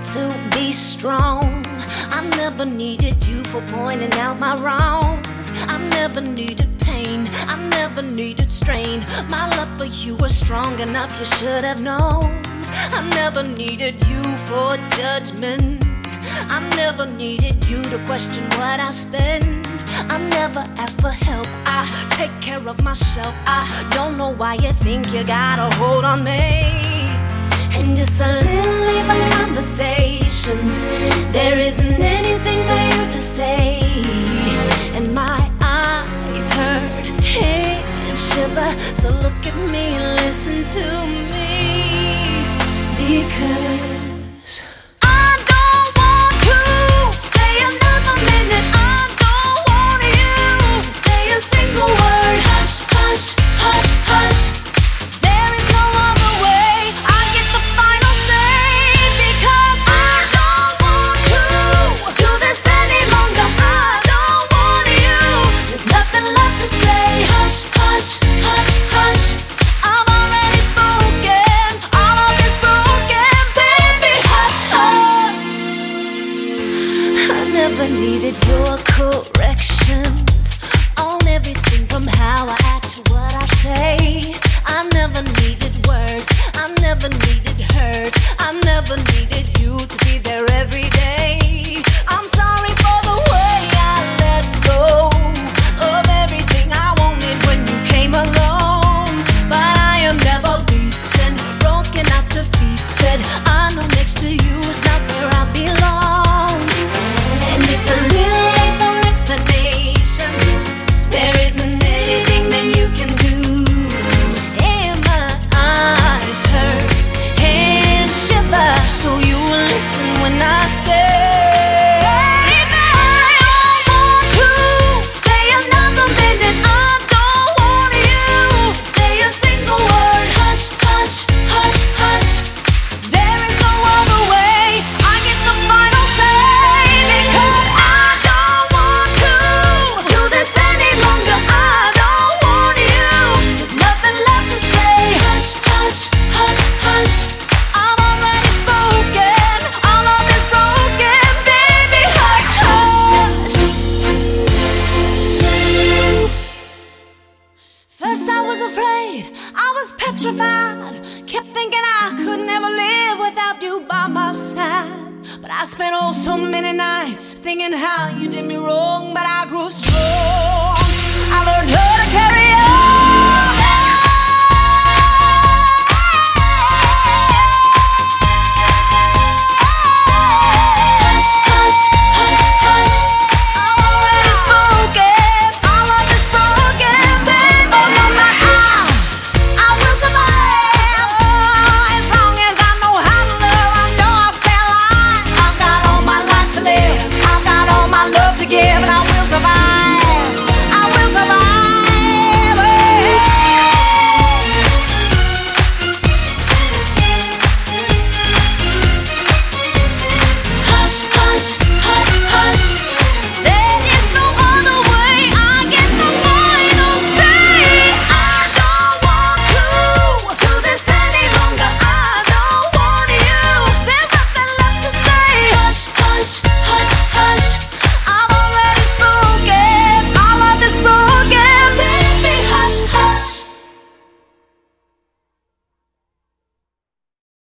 to be strong. I never needed you for pointing out my wrongs. I never needed pain. I never needed strain. My love for you was strong enough, you should have known. I never needed you for judgment. I never needed you to question what I spend. I never ask for help. I take care of myself. I don't know why you think you got a hold on me. And just a little even conversations. There isn't anything for you to say. And my eyes hurt, and shiver. So look at me and listen to me. Because. Your was afraid, I was petrified. Kept thinking I could never live without you by my side. But I spent oh so many nights thinking how you did me wrong. But I grew strong. I learned.